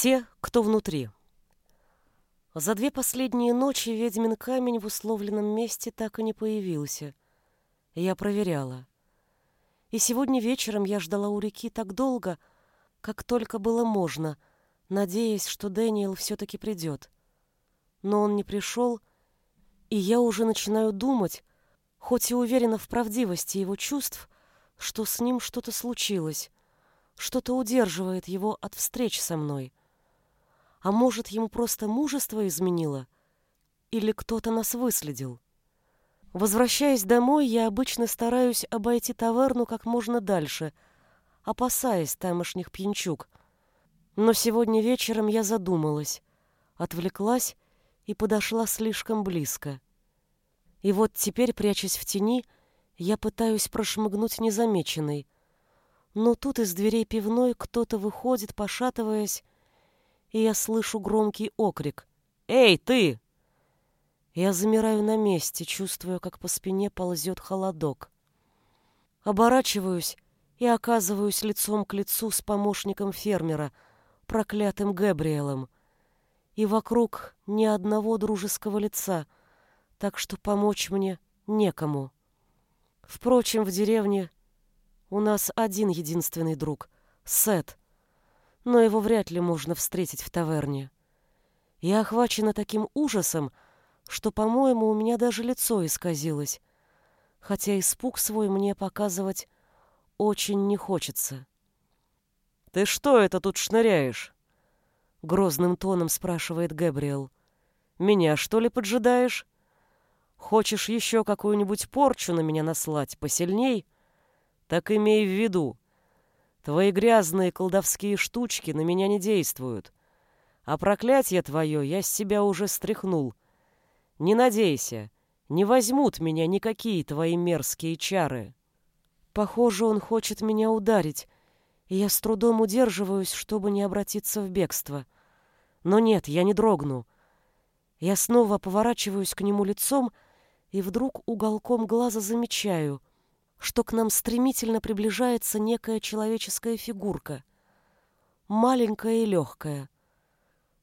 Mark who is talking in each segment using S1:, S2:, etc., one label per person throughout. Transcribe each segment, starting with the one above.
S1: Те, кто внутри. За две последние ночи ведьмин камень в условленном месте так и не появился. Я проверяла. И сегодня вечером я ждала у реки так долго, как только было можно, надеясь, что Дэниел все-таки придет. Но он не пришел, и я уже начинаю думать, хоть и уверена в правдивости его чувств, что с ним что-то случилось, что-то удерживает его от встреч со мной. А может, ему просто мужество изменило? Или кто-то нас выследил? Возвращаясь домой, я обычно стараюсь обойти таверну как можно дальше, опасаясь тамошних пьянчуг. Но сегодня вечером я задумалась, отвлеклась и подошла слишком близко. И вот теперь, прячась в тени, я пытаюсь прошмыгнуть незамеченной. Но тут из дверей пивной кто-то выходит, пошатываясь, и я слышу громкий окрик. «Эй, ты!» Я замираю на месте, чувствуя, как по спине ползет холодок. Оборачиваюсь и оказываюсь лицом к лицу с помощником фермера, проклятым Габриэлем. И вокруг ни одного дружеского лица, так что помочь мне некому. Впрочем, в деревне у нас один единственный друг — Сет, но его вряд ли можно встретить в таверне. Я охвачена таким ужасом, что, по-моему, у меня даже лицо исказилось, хотя испуг свой мне показывать очень не хочется. «Ты что это тут шныряешь?» — грозным тоном спрашивает Габриэл. «Меня, что ли, поджидаешь? Хочешь еще какую-нибудь порчу на меня наслать посильней? Так имей в виду, Твои грязные колдовские штучки на меня не действуют. А проклятие твое я с себя уже стряхнул. Не надейся, не возьмут меня никакие твои мерзкие чары. Похоже, он хочет меня ударить, и я с трудом удерживаюсь, чтобы не обратиться в бегство. Но нет, я не дрогну. Я снова поворачиваюсь к нему лицом, и вдруг уголком глаза замечаю — что к нам стремительно приближается некая человеческая фигурка. Маленькая и легкая.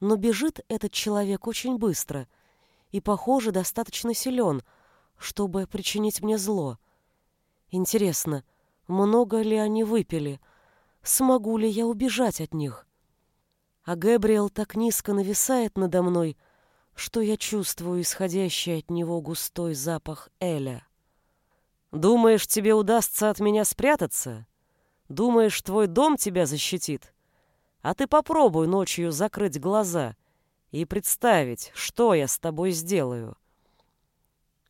S1: Но бежит этот человек очень быстро и, похоже, достаточно силен, чтобы причинить мне зло. Интересно, много ли они выпили? Смогу ли я убежать от них? А Гэбриэл так низко нависает надо мной, что я чувствую исходящий от него густой запах Эля. Думаешь, тебе удастся от меня спрятаться? Думаешь, твой дом тебя защитит? А ты попробуй ночью закрыть глаза и представить, что я с тобой сделаю.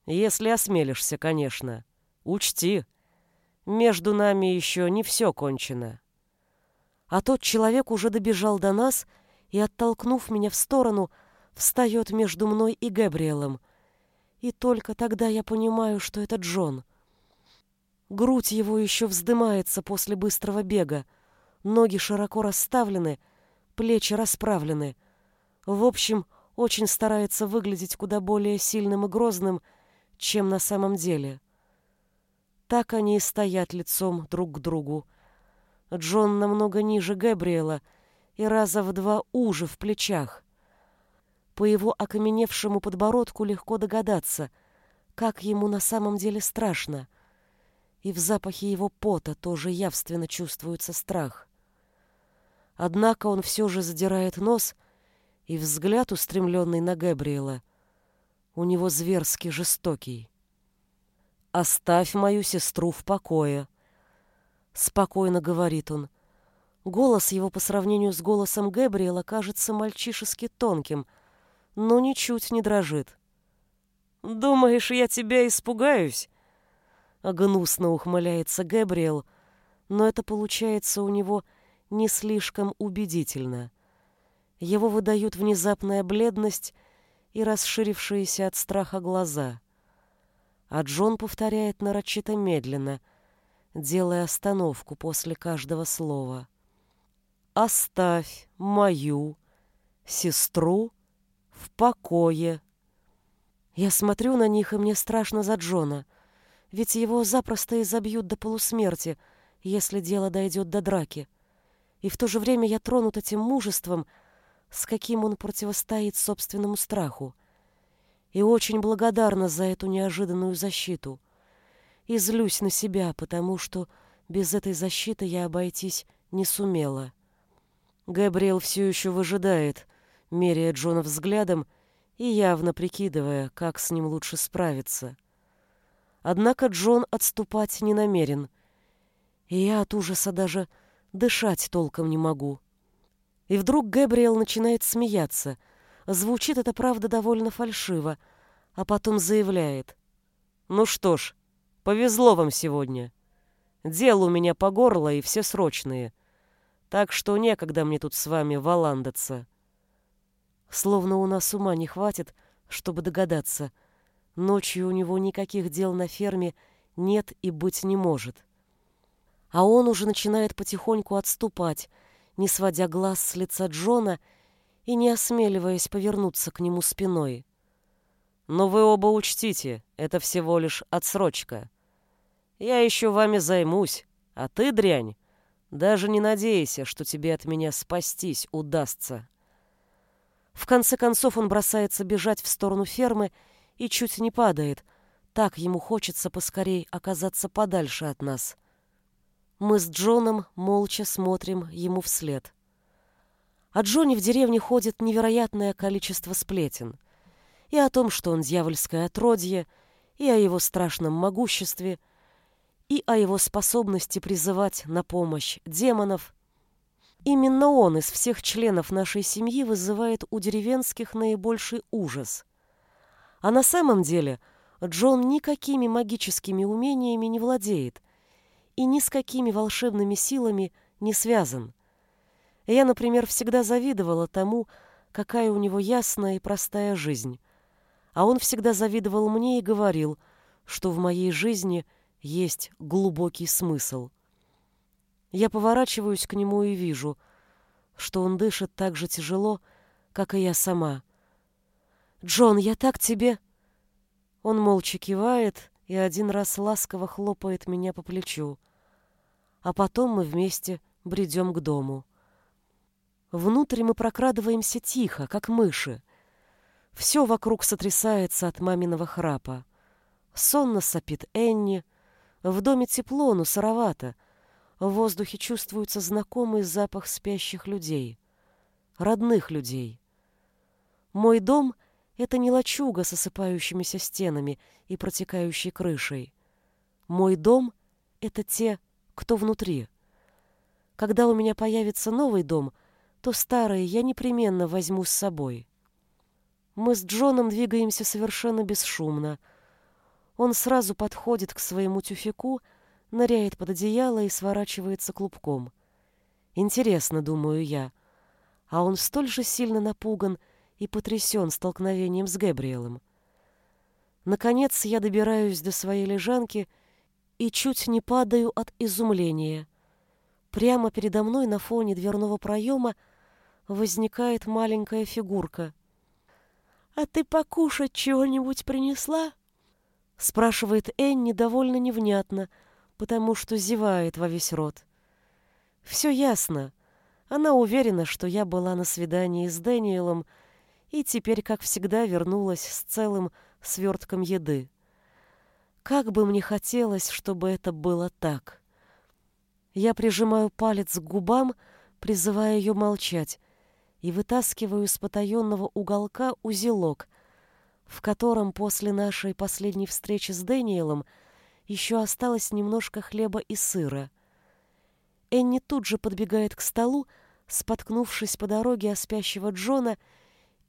S1: Если осмелишься, конечно. Учти, между нами еще не все кончено. А тот человек уже добежал до нас и, оттолкнув меня в сторону, встает между мной и Габриэлем. И только тогда я понимаю, что это Джон — Грудь его еще вздымается после быстрого бега. Ноги широко расставлены, плечи расправлены. В общем, очень старается выглядеть куда более сильным и грозным, чем на самом деле. Так они и стоят лицом друг к другу. Джон намного ниже Габриэла и раза в два уже в плечах. По его окаменевшему подбородку легко догадаться, как ему на самом деле страшно — и в запахе его пота тоже явственно чувствуется страх. Однако он все же задирает нос, и взгляд, устремленный на Габриэла, у него зверски жестокий. «Оставь мою сестру в покое», — спокойно говорит он. Голос его по сравнению с голосом Габриэла кажется мальчишески тонким, но ничуть не дрожит. «Думаешь, я тебя испугаюсь?» Гнусно ухмыляется Гэбриэл, но это получается у него не слишком убедительно. Его выдают внезапная бледность и расширившиеся от страха глаза. А Джон повторяет нарочито медленно, делая остановку после каждого слова. «Оставь мою сестру в покое». Я смотрю на них, и мне страшно за Джона — ведь его запросто изобьют до полусмерти, если дело дойдет до драки. И в то же время я тронут этим мужеством, с каким он противостоит собственному страху, и очень благодарна за эту неожиданную защиту. И злюсь на себя, потому что без этой защиты я обойтись не сумела. Габриэл все еще выжидает, меряя Джона взглядом и явно прикидывая, как с ним лучше справиться. Однако Джон отступать не намерен, и я от ужаса даже дышать толком не могу. И вдруг Габриэл начинает смеяться. Звучит это, правда, довольно фальшиво, а потом заявляет. «Ну что ж, повезло вам сегодня. Дело у меня по горло, и все срочные. Так что некогда мне тут с вами валандаться». Словно у нас ума не хватит, чтобы догадаться. Ночью у него никаких дел на ферме нет и быть не может. А он уже начинает потихоньку отступать, не сводя глаз с лица Джона и не осмеливаясь повернуться к нему спиной. «Но вы оба учтите, это всего лишь отсрочка. Я еще вами займусь, а ты, дрянь, даже не надейся, что тебе от меня спастись удастся». В конце концов он бросается бежать в сторону фермы и чуть не падает. Так ему хочется поскорей оказаться подальше от нас. Мы с Джоном молча смотрим ему вслед. О Джоне в деревне ходит невероятное количество сплетен. И о том, что он дьявольское отродье, и о его страшном могуществе, и о его способности призывать на помощь демонов. Именно он из всех членов нашей семьи вызывает у деревенских наибольший ужас. А на самом деле Джон никакими магическими умениями не владеет – и ни с какими волшебными силами не связан. Я, например, всегда завидовала тому, какая у него ясная и простая жизнь. А он всегда завидовал мне и говорил, что в моей жизни есть глубокий смысл. Я поворачиваюсь к нему и вижу, что он дышит так же тяжело, как и я сама. «Джон, я так тебе...» Он молча кивает, и один раз ласково хлопает меня по плечу. А потом мы вместе бредем к дому. Внутрь мы прокрадываемся тихо, как мыши. Все вокруг сотрясается от маминого храпа. Сонно сопит Энни. В доме тепло, но сыровато. В воздухе чувствуется знакомый запах спящих людей. Родных людей. Мой дом — это не лачуга с осыпающимися стенами и протекающей крышей. Мой дом — это те, кто внутри. Когда у меня появится новый дом, то старый я непременно возьму с собой. Мы с Джоном двигаемся совершенно бесшумно. Он сразу подходит к своему тюфяку, ныряет под одеяло и сворачивается клубком. Интересно, думаю я, а он столь же сильно напуган, и потрясен столкновением с Гэбриэлем. Наконец я добираюсь до своей лежанки и чуть не падаю от изумления. Прямо передо мной на фоне дверного проема возникает маленькая фигурка. «А ты покушать чего-нибудь принесла?» спрашивает Энни довольно невнятно, потому что зевает во весь рот. Все ясно. Она уверена, что я была на свидании с Дэниелом, и теперь, как всегда, вернулась с целым свертком еды. Как бы мне хотелось, чтобы это было так. Я прижимаю палец к губам, призывая ее молчать, и вытаскиваю из потаенного уголка узелок, в котором после нашей последней встречи с Дэниелом еще осталось немножко хлеба и сыра. Энни тут же подбегает к столу, споткнувшись по дороге о спящего Джона, и,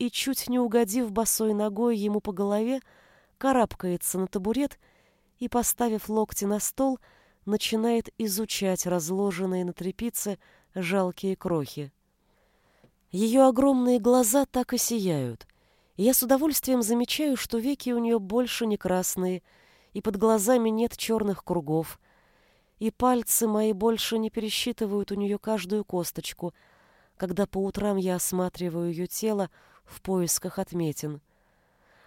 S1: чуть не угодив босой ногой ему по голове, карабкается на табурет и, поставив локти на стол, начинает изучать разложенные на тряпице жалкие крохи. Ее огромные глаза так и сияют. я с удовольствием замечаю, что веки у нее больше не красные, и под глазами нет черных кругов, и пальцы мои больше не пересчитывают у нее каждую косточку, когда по утрам я осматриваю ее тело, в поисках отметин.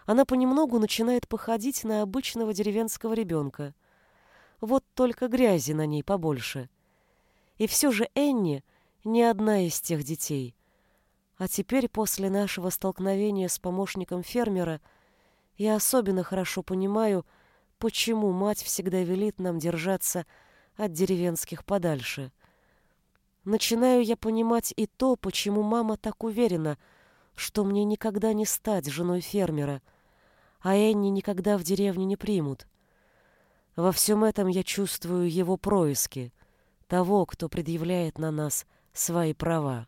S1: Она понемногу начинает походить на обычного деревенского ребенка. Вот только грязи на ней побольше. И все же Энни не одна из тех детей. А теперь, после нашего столкновения с помощником фермера, я особенно хорошо понимаю, почему мать всегда велит нам держаться от деревенских подальше. Начинаю я понимать и то, почему мама так уверена, что мне никогда не стать женой фермера, а Энни никогда в деревне не примут. Во всем этом я чувствую его происки, того, кто предъявляет на нас свои права.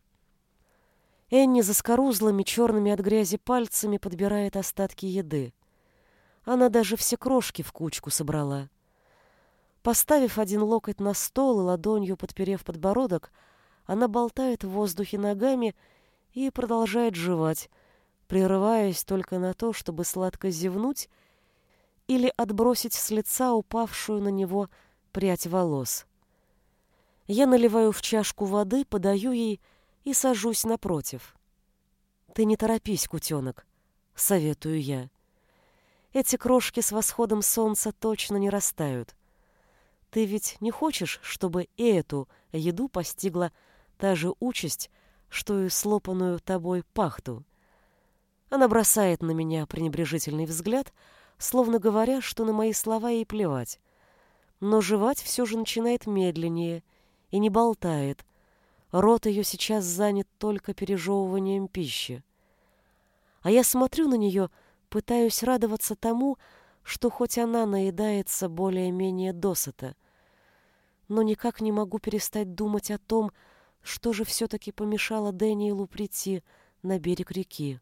S1: Энни за скорузлыми черными от грязи пальцами подбирает остатки еды. Она даже все крошки в кучку собрала. Поставив один локоть на стол и ладонью подперев подбородок, она болтает в воздухе ногами и продолжает жевать, прерываясь только на то, чтобы сладко зевнуть или отбросить с лица упавшую на него прядь волос. Я наливаю в чашку воды, подаю ей и сажусь напротив. «Ты не торопись, кутенок», — советую я. «Эти крошки с восходом солнца точно не растают. Ты ведь не хочешь, чтобы и эту еду постигла та же участь, что и слопанную тобой пахту?» Она бросает на меня пренебрежительный взгляд, словно говоря, что на мои слова ей плевать. Но жевать все же начинает медленнее и не болтает, Рот ее сейчас занят только пережевыванием пищи. А я смотрю на нее, пытаюсь радоваться тому, что хоть она наедается более-менее досыта, но никак не могу перестать думать о том, что же все-таки помешало Дэниелу прийти на берег реки.